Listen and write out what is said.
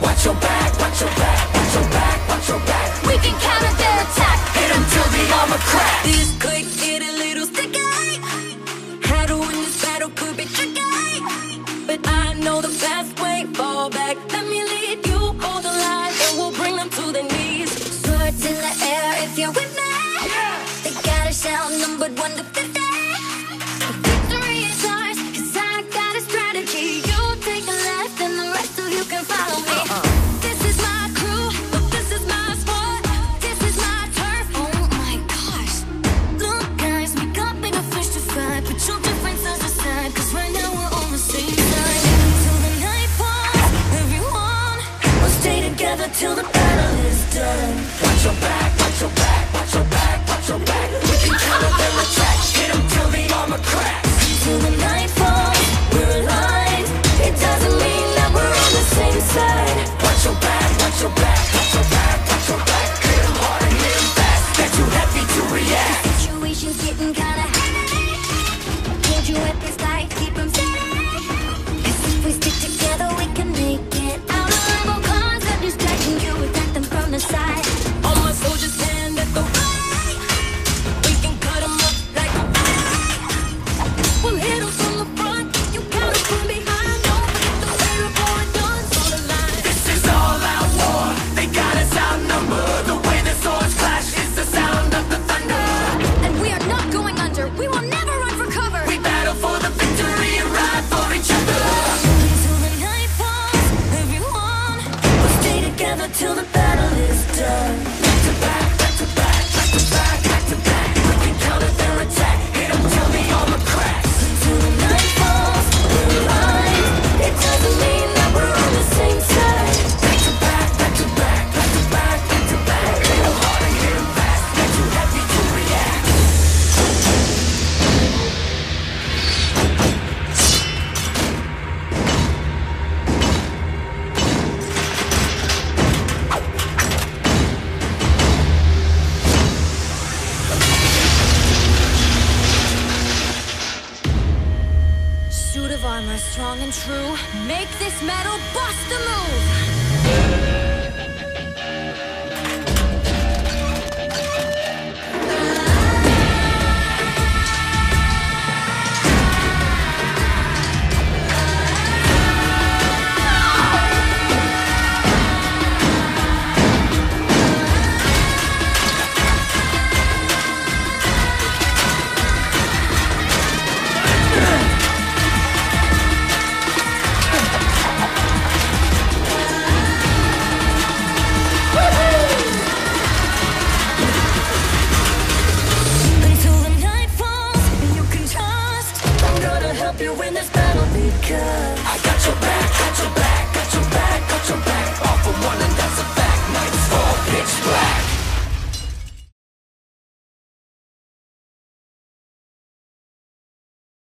watch your back, watch your back, watch your back, watch your back. We can counter their attack, hit em till the armor cracks. This could get a little sticky. How to win this battle could be tricky. But I know the best way, fall back. Let me lead you, hold the line, and we'll bring them to their knees. Swords in the air if you're with me. Yeah. They got us outnumbered one to fifty. Together till the battle is done. Watch your back, watch your back, watch your back, watch your back. We can counter their attack. Hit 'em till the armor cracks. Till the night falls, we're aligned. It doesn't mean that we're on the same side. Watch your back, watch your back, watch your back, watch your back. Hit 'em hard and hit 'em fast. They're too heavy to react. The Situation's getting kinda together till the battle is done. Suit of armor, strong and true. Make this metal bust a move.